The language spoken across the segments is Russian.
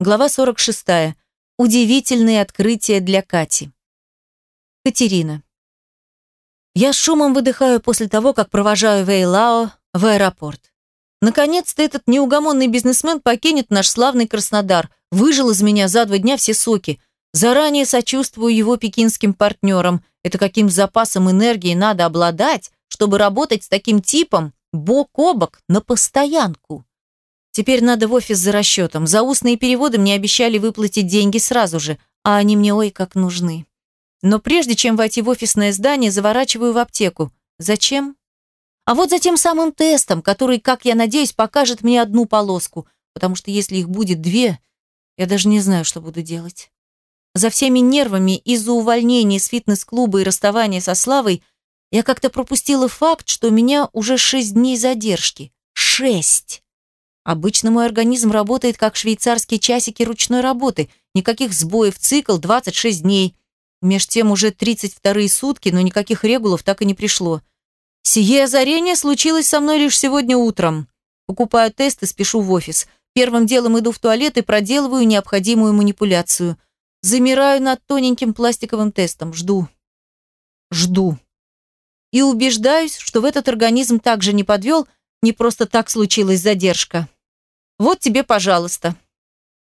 Глава 46. Удивительные открытия для Кати. Катерина. Я шумом выдыхаю после того, как провожаю Вейлао в аэропорт. Наконец-то этот неугомонный бизнесмен покинет наш славный Краснодар, выжил из меня за два дня все соки. Заранее сочувствую его пекинским партнерам. Это каким запасом энергии надо обладать, чтобы работать с таким типом бок о бок на постоянку. Теперь надо в офис за расчетом. За устные переводы мне обещали выплатить деньги сразу же, а они мне ой как нужны. Но прежде чем войти в офисное здание, заворачиваю в аптеку. Зачем? А вот за тем самым тестом, который, как я надеюсь, покажет мне одну полоску, потому что если их будет две, я даже не знаю, что буду делать. За всеми нервами из-за увольнения из фитнес-клуба и расставания со Славой я как-то пропустила факт, что у меня уже шесть дней задержки. Шесть! Обычно мой организм работает как швейцарские часики ручной работы. Никаких сбоев, цикл 26 дней. Меж тем уже 32 сутки, но никаких регулов так и не пришло. Сие озарение случилось со мной лишь сегодня утром. Покупаю тест и спешу в офис. Первым делом иду в туалет и проделываю необходимую манипуляцию. Замираю над тоненьким пластиковым тестом. Жду. Жду. И убеждаюсь, что в этот организм также не подвел, не просто так случилась задержка. Вот тебе, пожалуйста.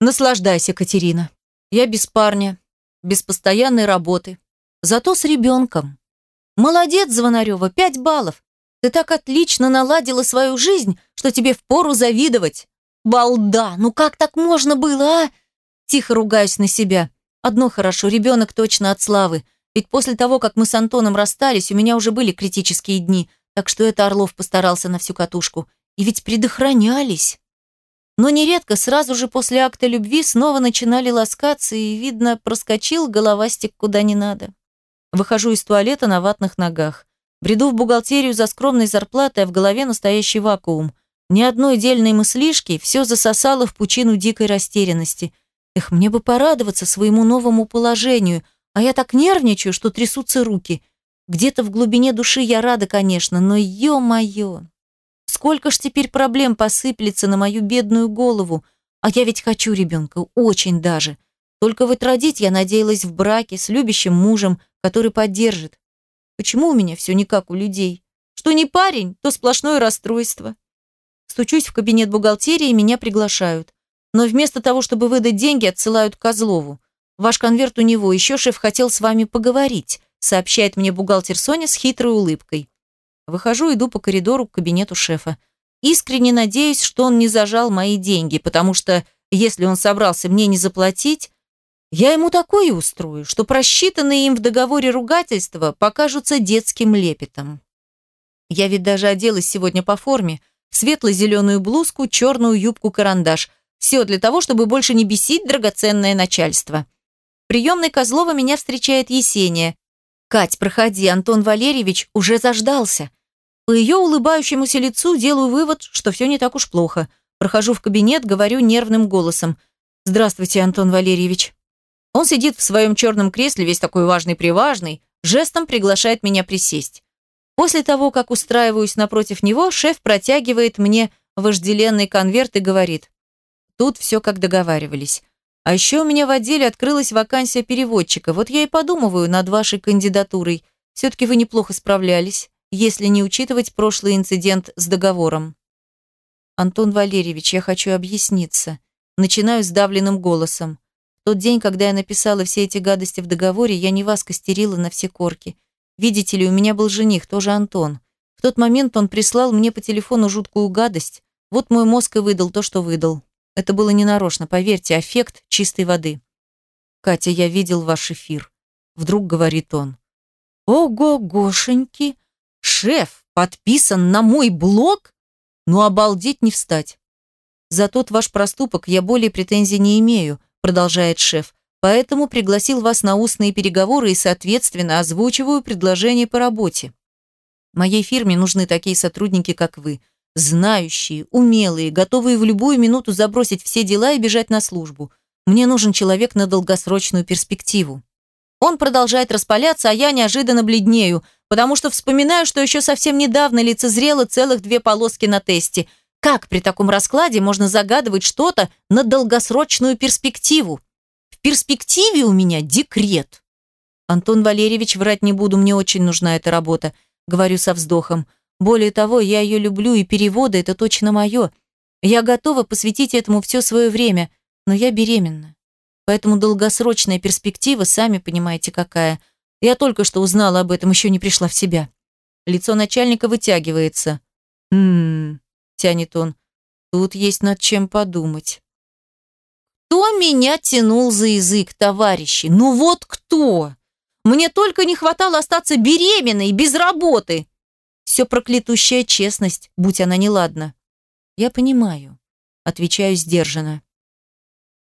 Наслаждайся, Катерина. Я без парня, без постоянной работы. Зато с ребенком. Молодец, Звонарева, пять баллов. Ты так отлично наладила свою жизнь, что тебе впору завидовать. Балда, ну как так можно было, а? Тихо ругаюсь на себя. Одно хорошо, ребенок точно от славы. Ведь после того, как мы с Антоном расстались, у меня уже были критические дни, так что это Орлов постарался на всю катушку. И ведь предохранялись. Но нередко сразу же после акта любви снова начинали ласкаться, и, видно, проскочил головастик куда не надо. Выхожу из туалета на ватных ногах. Бреду в бухгалтерию за скромной зарплатой, а в голове настоящий вакуум. Ни одной дельной мыслишки, все засосало в пучину дикой растерянности. Эх, мне бы порадоваться своему новому положению, а я так нервничаю, что трясутся руки. Где-то в глубине души я рада, конечно, но ё-моё. Сколько ж теперь проблем посыплется на мою бедную голову? А я ведь хочу ребенка, очень даже. Только вот родить я надеялась в браке с любящим мужем, который поддержит. Почему у меня все не как у людей? Что не парень, то сплошное расстройство. Стучусь в кабинет бухгалтерии, меня приглашают. Но вместо того, чтобы выдать деньги, отсылают к Козлову. Ваш конверт у него, еще шеф хотел с вами поговорить, сообщает мне бухгалтер Соня с хитрой улыбкой. Выхожу, иду по коридору к кабинету шефа. Искренне надеюсь, что он не зажал мои деньги, потому что если он собрался мне не заплатить, я ему такое устрою, что просчитанные им в договоре ругательства покажутся детским лепетом. Я ведь даже оделась сегодня по форме, светло-зеленую блузку, черную юбку-карандаш. Все для того, чтобы больше не бесить драгоценное начальство. В приемной Козлова меня встречает Есения. «Кать, проходи, Антон Валерьевич уже заждался». По ее улыбающемуся лицу делаю вывод, что все не так уж плохо. Прохожу в кабинет, говорю нервным голосом. «Здравствуйте, Антон Валерьевич». Он сидит в своем черном кресле, весь такой важный-приважный, жестом приглашает меня присесть. После того, как устраиваюсь напротив него, шеф протягивает мне вожделенный конверт и говорит. Тут все как договаривались. А еще у меня в отделе открылась вакансия переводчика. Вот я и подумываю над вашей кандидатурой. Все-таки вы неплохо справлялись если не учитывать прошлый инцидент с договором. Антон Валерьевич, я хочу объясниться. Начинаю сдавленным голосом. В тот день, когда я написала все эти гадости в договоре, я не вас костерила на все корки. Видите ли, у меня был жених, тоже Антон. В тот момент он прислал мне по телефону жуткую гадость. Вот мой мозг и выдал то, что выдал. Это было ненарочно, поверьте, эффект чистой воды. «Катя, я видел ваш эфир», — вдруг говорит он. «Ого-гошеньки!» Шеф подписан на мой блог? Ну, обалдеть не встать. За тот ваш проступок я более претензий не имею, продолжает шеф. Поэтому пригласил вас на устные переговоры и, соответственно, озвучиваю предложение по работе. Моей фирме нужны такие сотрудники, как вы. Знающие, умелые, готовые в любую минуту забросить все дела и бежать на службу. Мне нужен человек на долгосрочную перспективу. Он продолжает распаляться, а я неожиданно бледнею, потому что вспоминаю, что еще совсем недавно лицезрела целых две полоски на тесте. Как при таком раскладе можно загадывать что-то на долгосрочную перспективу? В перспективе у меня декрет. Антон Валерьевич, врать не буду, мне очень нужна эта работа, говорю со вздохом. Более того, я ее люблю, и переводы – это точно мое. Я готова посвятить этому все свое время, но я беременна. Поэтому долгосрочная перспектива, сами понимаете, какая. Я только что узнала об этом, еще не пришла в себя. Лицо начальника вытягивается. «Хм...» – тянет он. «Тут есть над чем подумать». Кто меня тянул за язык, товарищи? Ну вот кто? Мне только не хватало остаться беременной, без работы. Все проклятущая честность, будь она неладна. Я понимаю. Отвечаю сдержанно.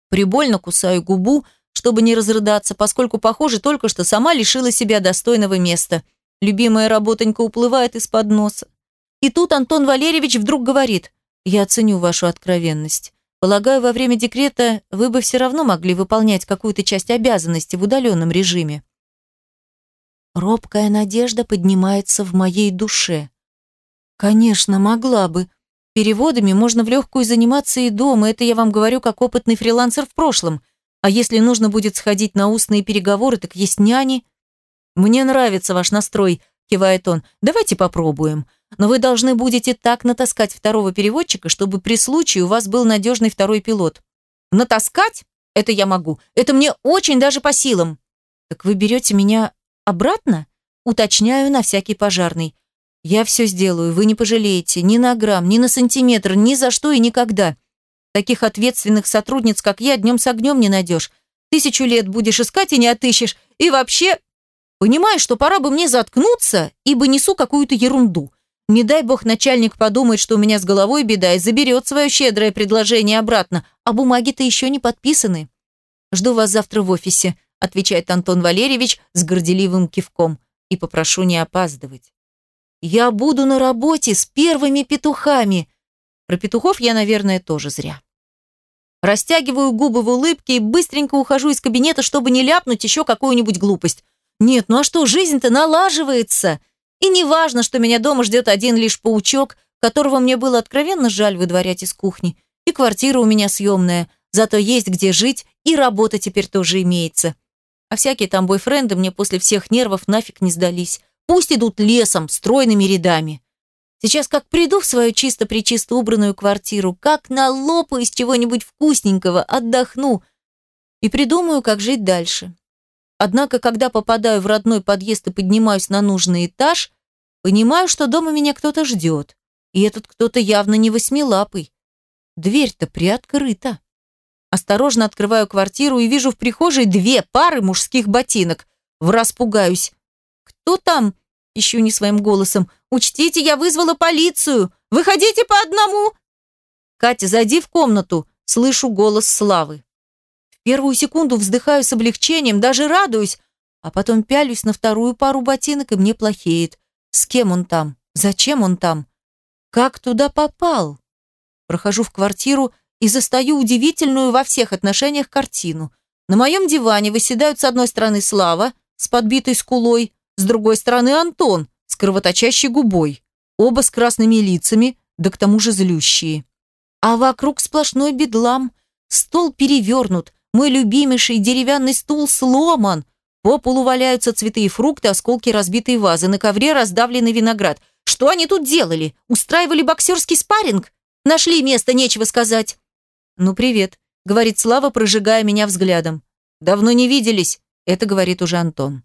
Прибольно кусаю губу, чтобы не разрыдаться, поскольку, похоже, только что сама лишила себя достойного места. Любимая работонька уплывает из-под носа. И тут Антон Валерьевич вдруг говорит, «Я оценю вашу откровенность. Полагаю, во время декрета вы бы все равно могли выполнять какую-то часть обязанностей в удаленном режиме. Робкая надежда поднимается в моей душе. Конечно, могла бы. Переводами можно в легкую заниматься и дома, это я вам говорю как опытный фрилансер в прошлом. А если нужно будет сходить на устные переговоры, так есть няни. Мне нравится ваш настрой, кивает он. Давайте попробуем. Но вы должны будете так натаскать второго переводчика, чтобы при случае у вас был надежный второй пилот. Натаскать? Это я могу. Это мне очень даже по силам. Так вы берете меня Обратно? Уточняю на всякий пожарный. Я все сделаю, вы не пожалеете. Ни на грамм, ни на сантиметр, ни за что и никогда. Таких ответственных сотрудниц, как я, днем с огнем не найдешь. Тысячу лет будешь искать и не отыщешь. И вообще, понимаешь, что пора бы мне заткнуться, ибо несу какую-то ерунду. Не дай бог начальник подумает, что у меня с головой беда и заберет свое щедрое предложение обратно, а бумаги-то еще не подписаны. Жду вас завтра в офисе отвечает Антон Валерьевич с горделивым кивком, и попрошу не опаздывать. Я буду на работе с первыми петухами. Про петухов я, наверное, тоже зря. Растягиваю губы в улыбке и быстренько ухожу из кабинета, чтобы не ляпнуть еще какую-нибудь глупость. Нет, ну а что, жизнь-то налаживается. И не важно, что меня дома ждет один лишь паучок, которого мне было откровенно жаль выдворять из кухни. И квартира у меня съемная, зато есть где жить, и работа теперь тоже имеется. А всякие там бойфренды мне после всех нервов нафиг не сдались. Пусть идут лесом, стройными рядами. Сейчас как приду в свою чисто-причисто убранную квартиру, как налопаю из чего-нибудь вкусненького, отдохну и придумаю, как жить дальше. Однако, когда попадаю в родной подъезд и поднимаюсь на нужный этаж, понимаю, что дома меня кто-то ждет. И этот кто-то явно не восьмилапый. Дверь-то приоткрыта. Осторожно открываю квартиру и вижу в прихожей две пары мужских ботинок. Враз пугаюсь. «Кто там?» Ищу не своим голосом. «Учтите, я вызвала полицию! Выходите по одному!» «Катя, зайди в комнату!» Слышу голос Славы. В первую секунду вздыхаю с облегчением, даже радуюсь, а потом пялюсь на вторую пару ботинок, и мне плохеет. С кем он там? Зачем он там? Как туда попал? Прохожу в квартиру и застаю удивительную во всех отношениях картину. На моем диване выседают с одной стороны Слава с подбитой скулой, с другой стороны Антон с кровоточащей губой. Оба с красными лицами, да к тому же злющие. А вокруг сплошной бедлам. Стол перевернут, мой любимейший деревянный стул сломан. По полу валяются цветы и фрукты, осколки разбитой вазы, на ковре раздавленный виноград. Что они тут делали? Устраивали боксерский спарринг? Нашли место, нечего сказать. «Ну, привет», — говорит Слава, прожигая меня взглядом. «Давно не виделись», — это говорит уже Антон.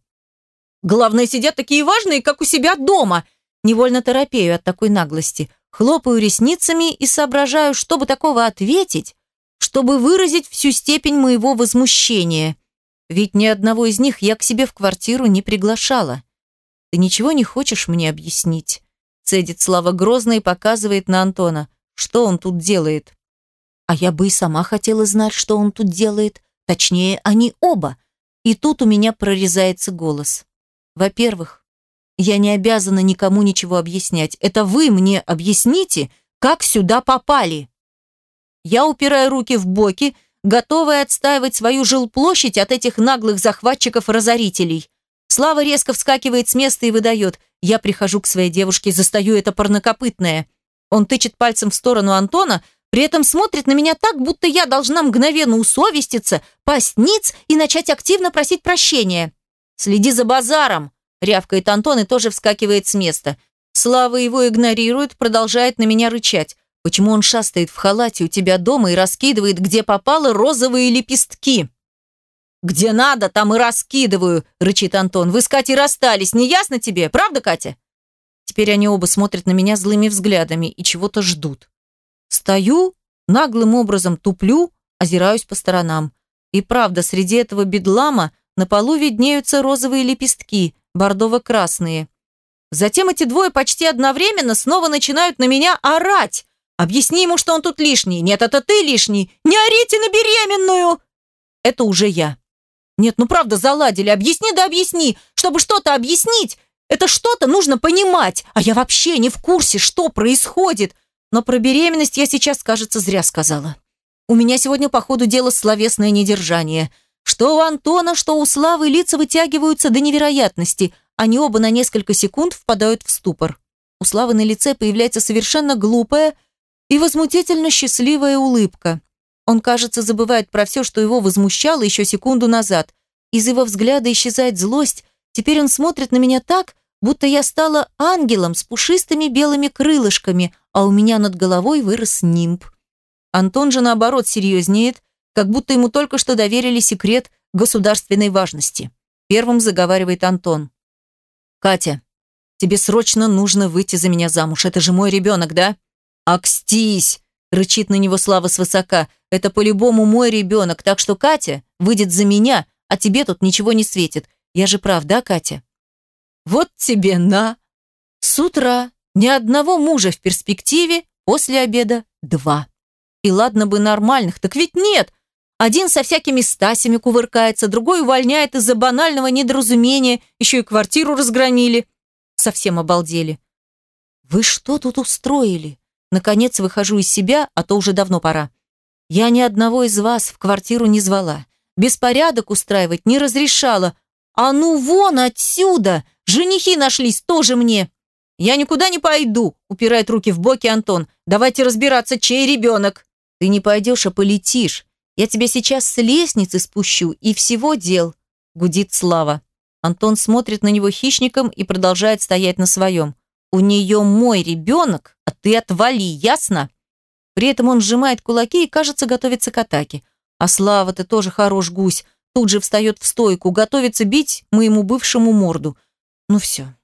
«Главное, сидят такие важные, как у себя дома!» Невольно торопею от такой наглости. Хлопаю ресницами и соображаю, чтобы такого ответить, чтобы выразить всю степень моего возмущения. Ведь ни одного из них я к себе в квартиру не приглашала. «Ты ничего не хочешь мне объяснить?» Цедит Слава грозно и показывает на Антона. «Что он тут делает?» А я бы и сама хотела знать, что он тут делает. Точнее, они оба. И тут у меня прорезается голос. Во-первых, я не обязана никому ничего объяснять. Это вы мне объясните, как сюда попали. Я упираю руки в боки, готовая отстаивать свою жилплощадь от этих наглых захватчиков-разорителей. Слава резко вскакивает с места и выдает. Я прихожу к своей девушке, застаю это парнокопытное. Он тычет пальцем в сторону Антона, при этом смотрит на меня так, будто я должна мгновенно усовеститься, пасть ниц и начать активно просить прощения. «Следи за базаром!» – рявкает Антон и тоже вскакивает с места. Слава его игнорирует, продолжает на меня рычать. Почему он шастает в халате у тебя дома и раскидывает, где попало, розовые лепестки? «Где надо, там и раскидываю», – рычит Антон. «Вы с Катей расстались, не ясно тебе? Правда, Катя?» Теперь они оба смотрят на меня злыми взглядами и чего-то ждут. Стою, наглым образом туплю, озираюсь по сторонам. И правда, среди этого бедлама на полу виднеются розовые лепестки, бордово-красные. Затем эти двое почти одновременно снова начинают на меня орать. Объясни ему, что он тут лишний. Нет, это ты лишний. Не орите на беременную. Это уже я. Нет, ну правда, заладили. Объясни да объясни. Чтобы что-то объяснить, это что-то нужно понимать. А я вообще не в курсе, что происходит. Но про беременность я сейчас, кажется, зря сказала. У меня сегодня по ходу дела словесное недержание. Что у Антона, что у Славы лица вытягиваются до невероятности – они оба на несколько секунд впадают в ступор. У Славы на лице появляется совершенно глупая и возмутительно счастливая улыбка. Он, кажется, забывает про все, что его возмущало еще секунду назад. Из его взгляда исчезает злость. Теперь он смотрит на меня так, будто я стала ангелом с пушистыми белыми крылышками, а у меня над головой вырос нимб. Антон же, наоборот, серьезнеет, как будто ему только что доверили секрет государственной важности. Первым заговаривает Антон. «Катя, тебе срочно нужно выйти за меня замуж. Это же мой ребенок, да?» «Акстись!» – рычит на него Слава свысока. «Это по-любому мой ребенок, так что Катя выйдет за меня, а тебе тут ничего не светит. Я же прав, да, Катя?» «Вот тебе на!» С утра ни одного мужа в перспективе, после обеда два. И ладно бы нормальных, так ведь нет. Один со всякими стасями кувыркается, другой увольняет из-за банального недоразумения, еще и квартиру разгромили. Совсем обалдели. «Вы что тут устроили?» Наконец выхожу из себя, а то уже давно пора. Я ни одного из вас в квартиру не звала. Беспорядок устраивать не разрешала. А ну вон отсюда! Женихи нашлись тоже мне. Я никуда не пойду, упирает руки в боки Антон. Давайте разбираться, чей ребенок. Ты не пойдешь, а полетишь. Я тебя сейчас с лестницы спущу, и всего дел», – гудит Слава. Антон смотрит на него хищником и продолжает стоять на своем. «У нее мой ребенок, а ты отвали, ясно?» При этом он сжимает кулаки и, кажется, готовится к атаке. А Слава, ты тоже хорош гусь. Тут же встает в стойку, готовится бить моему бывшему морду. Ну все.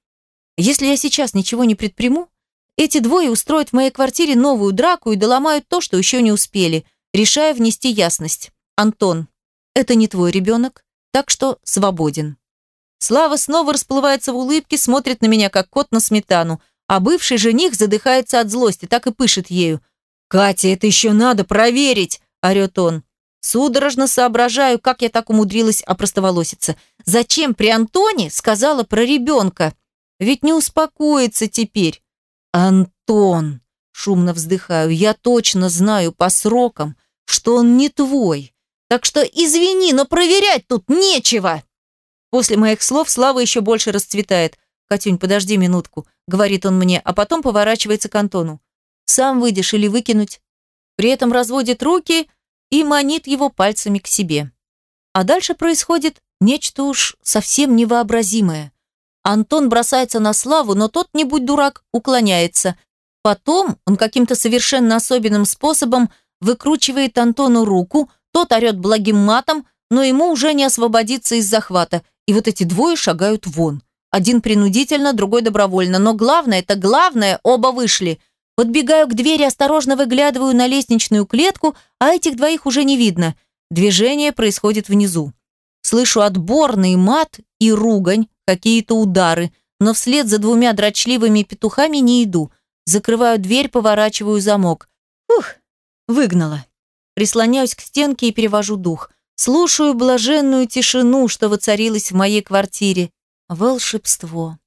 Если я сейчас ничего не предприму, эти двое устроят в моей квартире новую драку и доломают то, что еще не успели – решая внести ясность. «Антон, это не твой ребенок, так что свободен». Слава снова расплывается в улыбке, смотрит на меня, как кот на сметану, а бывший жених задыхается от злости, так и пышет ею. «Катя, это еще надо проверить!» – орет он. Судорожно соображаю, как я так умудрилась опростоволоситься. Зачем при Антоне сказала про ребенка? Ведь не успокоится теперь. Антон, шумно вздыхаю, я точно знаю по срокам, что он не твой. Так что извини, но проверять тут нечего. После моих слов Слава еще больше расцветает. «Катюнь, подожди минутку», — говорит он мне, а потом поворачивается к Антону. «Сам выйдешь или выкинуть?» При этом разводит руки и манит его пальцами к себе. А дальше происходит нечто уж совсем невообразимое. Антон бросается на Славу, но тот, не будь дурак, уклоняется. Потом он каким-то совершенно особенным способом выкручивает Антону руку, тот орет благим матом, но ему уже не освободиться из захвата, и вот эти двое шагают вон. Один принудительно, другой добровольно, но главное, это главное, оба вышли. Подбегаю к двери, осторожно выглядываю на лестничную клетку, а этих двоих уже не видно. Движение происходит внизу. Слышу отборный мат и ругань, какие-то удары, но вслед за двумя дрочливыми петухами не иду. Закрываю дверь, поворачиваю замок. Ух, Выгнала. Прислоняюсь к стенке и перевожу дух. Слушаю блаженную тишину, что воцарилась в моей квартире. Волшебство.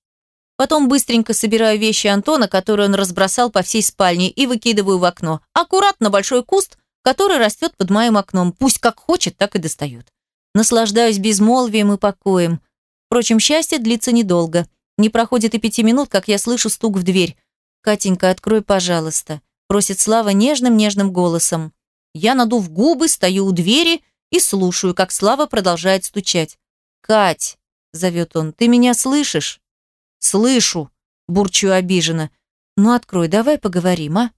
Потом быстренько собираю вещи Антона, которые он разбросал по всей спальне, и выкидываю в окно. Аккуратно большой куст, который растет под моим окном. Пусть как хочет, так и достает. Наслаждаюсь безмолвием и покоем. Впрочем, счастье длится недолго. Не проходит и пяти минут, как я слышу стук в дверь. «Катенька, открой, пожалуйста», – просит Слава нежным-нежным голосом. Я, надув губы, стою у двери и слушаю, как Слава продолжает стучать. «Кать», – зовет он, – «ты меня слышишь?» «Слышу», – бурчу обиженно. «Ну открой, давай поговорим, а?»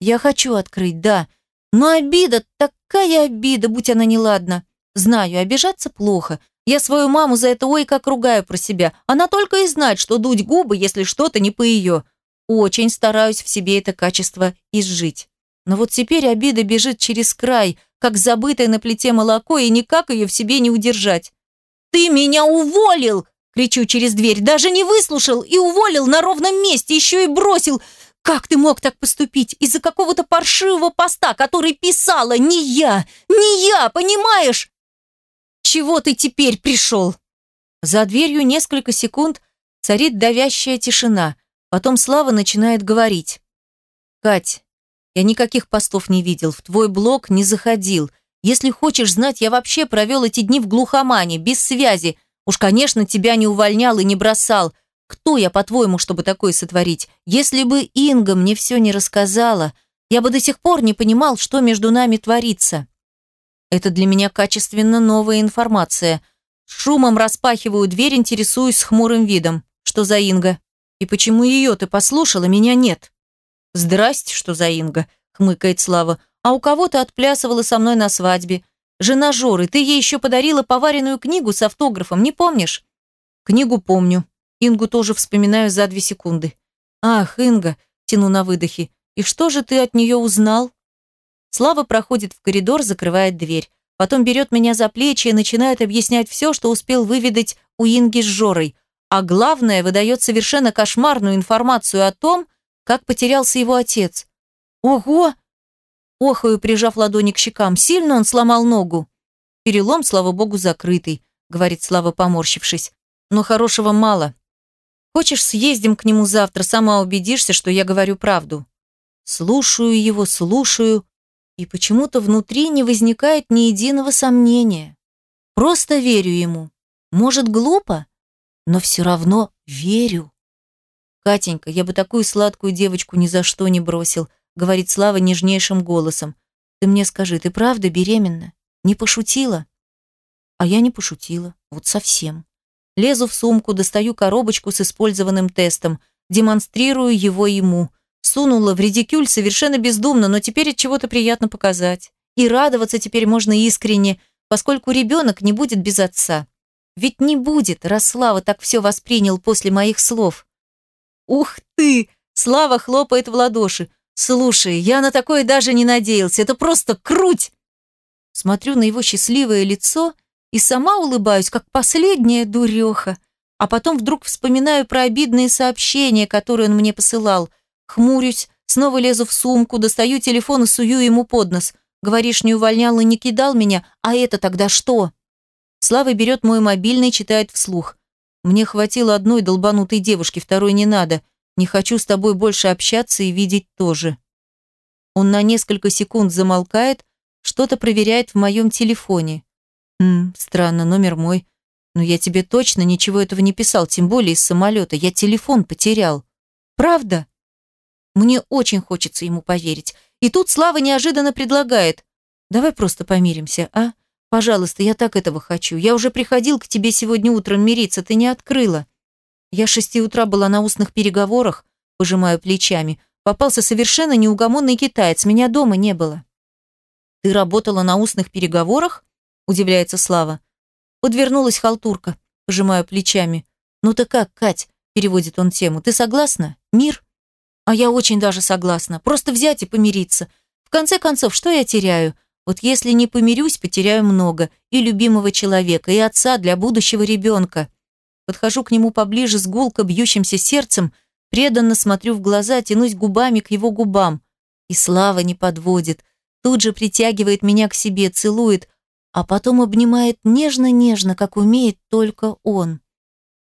«Я хочу открыть, да. Но обида, такая обида, будь она неладна. Знаю, обижаться плохо. Я свою маму за это ой как ругаю про себя. Она только и знает, что дуть губы, если что-то не по ее. Очень стараюсь в себе это качество изжить. Но вот теперь обида бежит через край, как забытое на плите молоко, и никак ее в себе не удержать. «Ты меня уволил!» – кричу через дверь. «Даже не выслушал и уволил на ровном месте, еще и бросил. Как ты мог так поступить? Из-за какого-то паршивого поста, который писала не я, не я, понимаешь? Чего ты теперь пришел?» За дверью несколько секунд царит давящая тишина – Потом Слава начинает говорить. «Кать, я никаких постов не видел, в твой блог не заходил. Если хочешь знать, я вообще провел эти дни в глухомане, без связи. Уж, конечно, тебя не увольнял и не бросал. Кто я, по-твоему, чтобы такое сотворить? Если бы Инга мне все не рассказала, я бы до сих пор не понимал, что между нами творится. Это для меня качественно новая информация. Шумом распахиваю дверь, интересуюсь с хмурым видом. Что за Инга? И почему ее ты послушала, меня нет? Здрасте, что за Инга, хмыкает Слава. А у кого ты отплясывала со мной на свадьбе? Жена Жоры, ты ей еще подарила поваренную книгу с автографом, не помнишь? Книгу помню. Ингу тоже вспоминаю за две секунды. Ах, Инга, тяну на выдохе. И что же ты от нее узнал? Слава проходит в коридор, закрывает дверь. Потом берет меня за плечи и начинает объяснять все, что успел выведать у Инги с Жорой – а главное, выдает совершенно кошмарную информацию о том, как потерялся его отец. «Ого!» Охаю, прижав ладони к щекам. Сильно он сломал ногу. «Перелом, слава богу, закрытый», — говорит Слава, поморщившись. «Но хорошего мало. Хочешь, съездим к нему завтра, сама убедишься, что я говорю правду». Слушаю его, слушаю, и почему-то внутри не возникает ни единого сомнения. Просто верю ему. Может, глупо? но все равно верю. «Катенька, я бы такую сладкую девочку ни за что не бросил», говорит Слава нежнейшим голосом. «Ты мне скажи, ты правда беременна? Не пошутила?» А я не пошутила, вот совсем. Лезу в сумку, достаю коробочку с использованным тестом, демонстрирую его ему. Сунула в редикюль совершенно бездумно, но теперь от чего-то приятно показать. И радоваться теперь можно искренне, поскольку ребенок не будет без отца. Ведь не будет, раз Слава так все воспринял после моих слов. Ух ты! Слава хлопает в ладоши. Слушай, я на такое даже не надеялся. Это просто круть! Смотрю на его счастливое лицо и сама улыбаюсь, как последняя дуреха. А потом вдруг вспоминаю про обидные сообщения, которые он мне посылал. Хмурюсь, снова лезу в сумку, достаю телефон и сую ему под нос. Говоришь, не увольнял и не кидал меня, а это тогда что? Слава берет мой мобильный, читает вслух. Мне хватило одной долбанутой девушки, второй не надо. Не хочу с тобой больше общаться и видеть тоже. Он на несколько секунд замолкает, что-то проверяет в моем телефоне. Хм, странно, номер мой. Но я тебе точно ничего этого не писал, тем более из самолета. Я телефон потерял. Правда? Мне очень хочется ему поверить. И тут Слава неожиданно предлагает. Давай просто помиримся, а? Пожалуйста, я так этого хочу. Я уже приходил к тебе сегодня утром мириться, ты не открыла. Я с шести утра была на устных переговорах, пожимаю плечами. Попался совершенно неугомонный китаец, меня дома не было. Ты работала на устных переговорах? Удивляется Слава. Подвернулась халтурка, пожимаю плечами. Ну ты как, Кать? Переводит он тему. Ты согласна? Мир? А я очень даже согласна. Просто взять и помириться. В конце концов, что я теряю? Вот если не помирюсь, потеряю много. И любимого человека, и отца для будущего ребенка. Подхожу к нему поближе с гулко бьющимся сердцем, преданно смотрю в глаза, тянусь губами к его губам. И Слава не подводит. Тут же притягивает меня к себе, целует, а потом обнимает нежно-нежно, как умеет только он.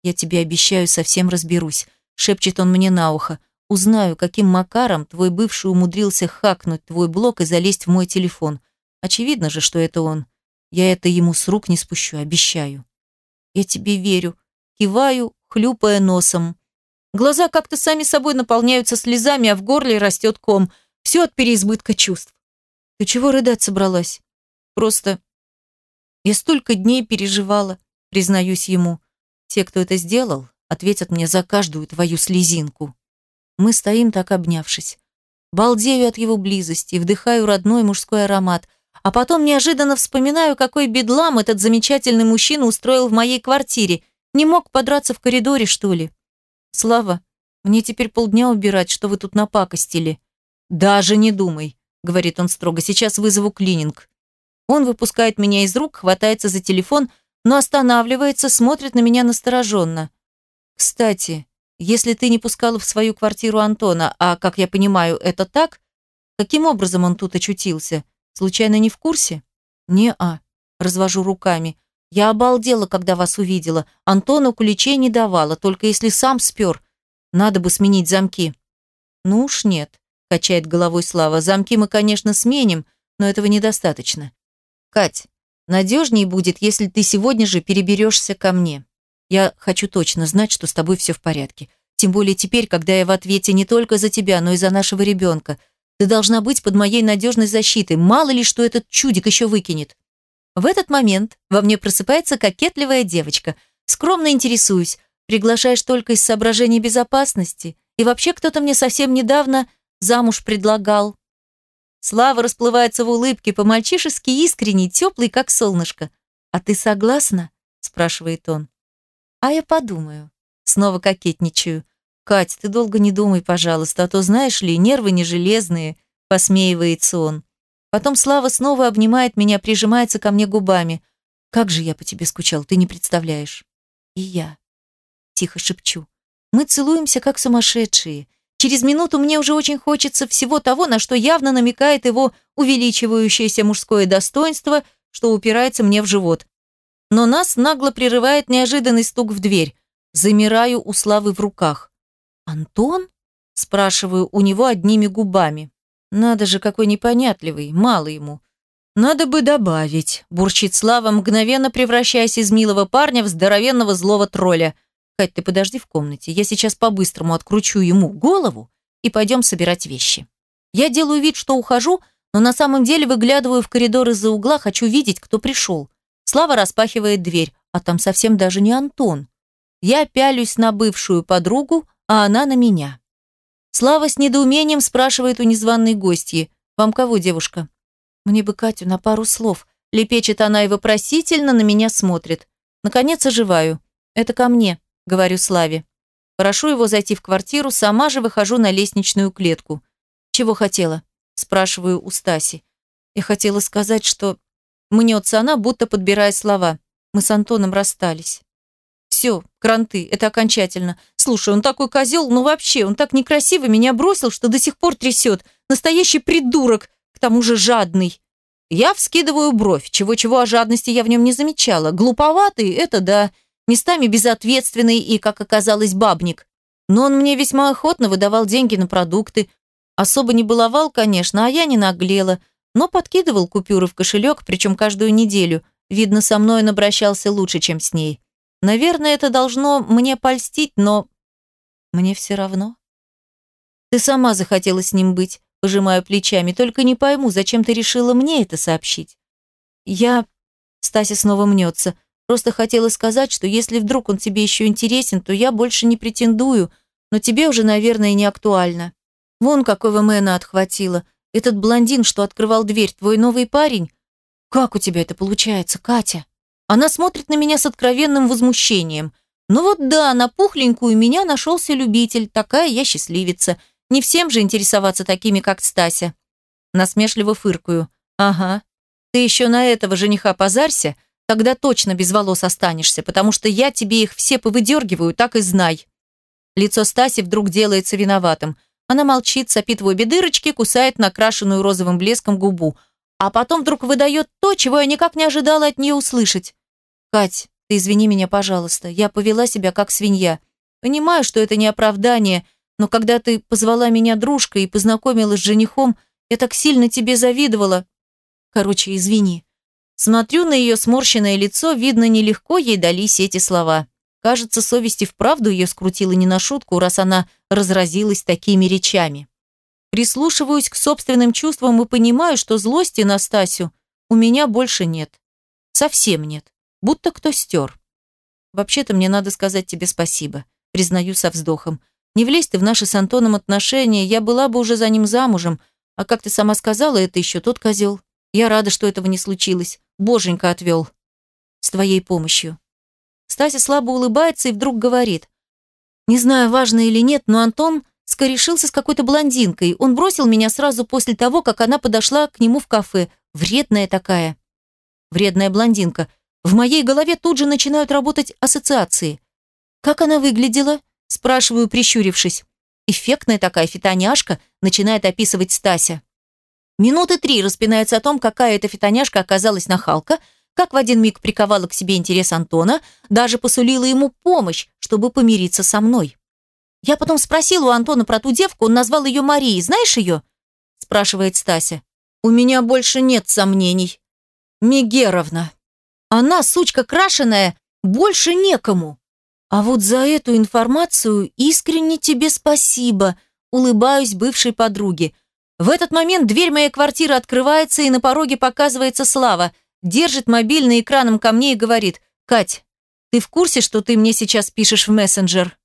«Я тебе обещаю, совсем разберусь», — шепчет он мне на ухо. «Узнаю, каким макаром твой бывший умудрился хакнуть твой блог и залезть в мой телефон. Очевидно же, что это он. Я это ему с рук не спущу, обещаю. Я тебе верю. Киваю, хлюпая носом. Глаза как-то сами собой наполняются слезами, а в горле растет ком. Все от переизбытка чувств. Ты чего рыдать собралась? Просто я столько дней переживала, признаюсь ему. Те, кто это сделал, ответят мне за каждую твою слезинку. Мы стоим так обнявшись. Балдею от его близости, вдыхаю родной мужской аромат, а потом неожиданно вспоминаю, какой бедлам этот замечательный мужчина устроил в моей квартире. Не мог подраться в коридоре, что ли? Слава, мне теперь полдня убирать, что вы тут напакостили. Даже не думай, говорит он строго, сейчас вызову клининг. Он выпускает меня из рук, хватается за телефон, но останавливается, смотрит на меня настороженно. Кстати, если ты не пускала в свою квартиру Антона, а, как я понимаю, это так, каким образом он тут очутился? Случайно не в курсе? Не-а, развожу руками. Я обалдела, когда вас увидела. Антону ключей не давала, только если сам спер. Надо бы сменить замки. Ну уж нет, качает головой Слава. Замки мы, конечно, сменим, но этого недостаточно. Кать, надежнее будет, если ты сегодня же переберешься ко мне. Я хочу точно знать, что с тобой все в порядке. Тем более теперь, когда я в ответе не только за тебя, но и за нашего ребенка. Ты должна быть под моей надежной защитой. Мало ли, что этот чудик еще выкинет. В этот момент во мне просыпается кокетливая девочка. Скромно интересуюсь. Приглашаешь только из соображений безопасности? И вообще кто-то мне совсем недавно замуж предлагал. Слава расплывается в улыбке, по-мальчишески искренний, теплый, как солнышко. «А ты согласна?» – спрашивает он. «А я подумаю». Снова кокетничаю. «Кать, ты долго не думай, пожалуйста, а то, знаешь ли, нервы не железные», – посмеивается он. Потом Слава снова обнимает меня, прижимается ко мне губами. «Как же я по тебе скучал, ты не представляешь». «И я», – тихо шепчу. «Мы целуемся, как сумасшедшие. Через минуту мне уже очень хочется всего того, на что явно намекает его увеличивающееся мужское достоинство, что упирается мне в живот. Но нас нагло прерывает неожиданный стук в дверь. Замираю у Славы в руках. «Антон?» – спрашиваю у него одними губами. «Надо же, какой непонятливый, мало ему». «Надо бы добавить», – бурчит Слава, мгновенно превращаясь из милого парня в здоровенного злого тролля. «Кать, ты подожди в комнате, я сейчас по-быстрому откручу ему голову и пойдем собирать вещи». Я делаю вид, что ухожу, но на самом деле выглядываю в коридор из-за угла, хочу видеть, кто пришел. Слава распахивает дверь, а там совсем даже не Антон. Я пялюсь на бывшую подругу, а она на меня. Слава с недоумением спрашивает у незваной гостьи. «Вам кого, девушка?» «Мне бы Катю на пару слов». Лепечет она и вопросительно на меня смотрит. Наконец оживаю. «Это ко мне», — говорю Славе. Прошу его зайти в квартиру, сама же выхожу на лестничную клетку. «Чего хотела?» – спрашиваю у Стаси. Я хотела сказать, что... Мнется она, будто подбирая слова. Мы с Антоном расстались. Все, кранты, это окончательно. Слушай, он такой козел, ну вообще, он так некрасиво меня бросил, что до сих пор трясет. Настоящий придурок, к тому же жадный. Я вскидываю бровь, чего-чего о жадности я в нем не замечала. Глуповатый, это да, местами безответственный и, как оказалось, бабник. Но он мне весьма охотно выдавал деньги на продукты. Особо не баловал, конечно, а я не наглела, но подкидывал купюры в кошелек, причем каждую неделю. Видно, со мной он обращался лучше, чем с ней. Наверное, это должно мне польстить, но мне все равно. Ты сама захотела с ним быть, пожимаю плечами, только не пойму, зачем ты решила мне это сообщить. Я... Стася снова мнется. Просто хотела сказать, что если вдруг он тебе еще интересен, то я больше не претендую, но тебе уже, наверное, не актуально. Вон какого мэна отхватила. Этот блондин, что открывал дверь, твой новый парень? Как у тебя это получается, Катя? Она смотрит на меня с откровенным возмущением. Ну вот да, на пухленькую меня нашелся любитель, такая я счастливица. Не всем же интересоваться такими, как Стася. Насмешливо фыркаю. Ага. Ты еще на этого жениха позарься, тогда точно без волос останешься, потому что я тебе их все повыдергиваю, так и знай. Лицо Стаси вдруг делается виноватым. Она молчит, сопит в обе дырочки, кусает накрашенную розовым блеском губу, а потом вдруг выдает то, чего я никак не ожидала от нее услышать. «Кать, ты извини меня, пожалуйста. Я повела себя как свинья. Понимаю, что это не оправдание, но когда ты позвала меня дружкой и познакомила с женихом, я так сильно тебе завидовала. Короче, извини». Смотрю на ее сморщенное лицо, видно, нелегко ей дались эти слова. Кажется, совесть и вправду ее скрутила не на шутку, раз она разразилась такими речами. Прислушиваюсь к собственным чувствам и понимаю, что злости на Стасю у меня больше нет. Совсем нет. Будто кто стер. Вообще-то мне надо сказать тебе спасибо. Признаю со вздохом. Не влезь ты в наши с Антоном отношения, я была бы уже за ним замужем. А как ты сама сказала, это еще тот козел. Я рада, что этого не случилось. Боженька отвел. С твоей помощью. Стася слабо улыбается и вдруг говорит. Не знаю, важно или нет, но Антон скорешился с какой-то блондинкой. Он бросил меня сразу после того, как она подошла к нему в кафе. Вредная такая. Вредная блондинка. В моей голове тут же начинают работать ассоциации. Как она выглядела? Спрашиваю, прищурившись. Эффектная такая фитоняшка, начинает описывать Стася. Минуты три распинается о том, какая эта фитоняшка оказалась нахалка, как в один миг приковала к себе интерес Антона, даже посулила ему помощь, чтобы помириться со мной. Я потом спросила у Антона про ту девку, он назвал ее Марией. Знаешь ее? спрашивает Стася. У меня больше нет сомнений. Мегеровна. Она, сучка крашеная, больше некому. А вот за эту информацию искренне тебе спасибо, улыбаюсь бывшей подруге. В этот момент дверь моей квартиры открывается, и на пороге показывается Слава – держит мобильный экраном ко мне и говорит, «Кать, ты в курсе, что ты мне сейчас пишешь в мессенджер?»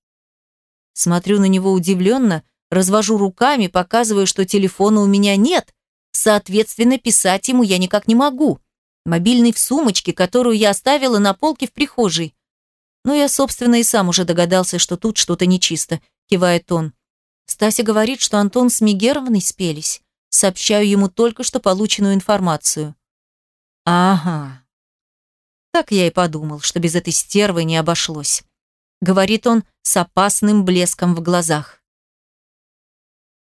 Смотрю на него удивленно, развожу руками, показываю, что телефона у меня нет, соответственно, писать ему я никак не могу. Мобильный в сумочке, которую я оставила на полке в прихожей. Ну, я, собственно, и сам уже догадался, что тут что-то нечисто, кивает он. Стася говорит, что Антон с Мегеровной спелись. Сообщаю ему только что полученную информацию. Ага. Так я и подумал, что без этой стервы не обошлось. Говорит он с опасным блеском в глазах.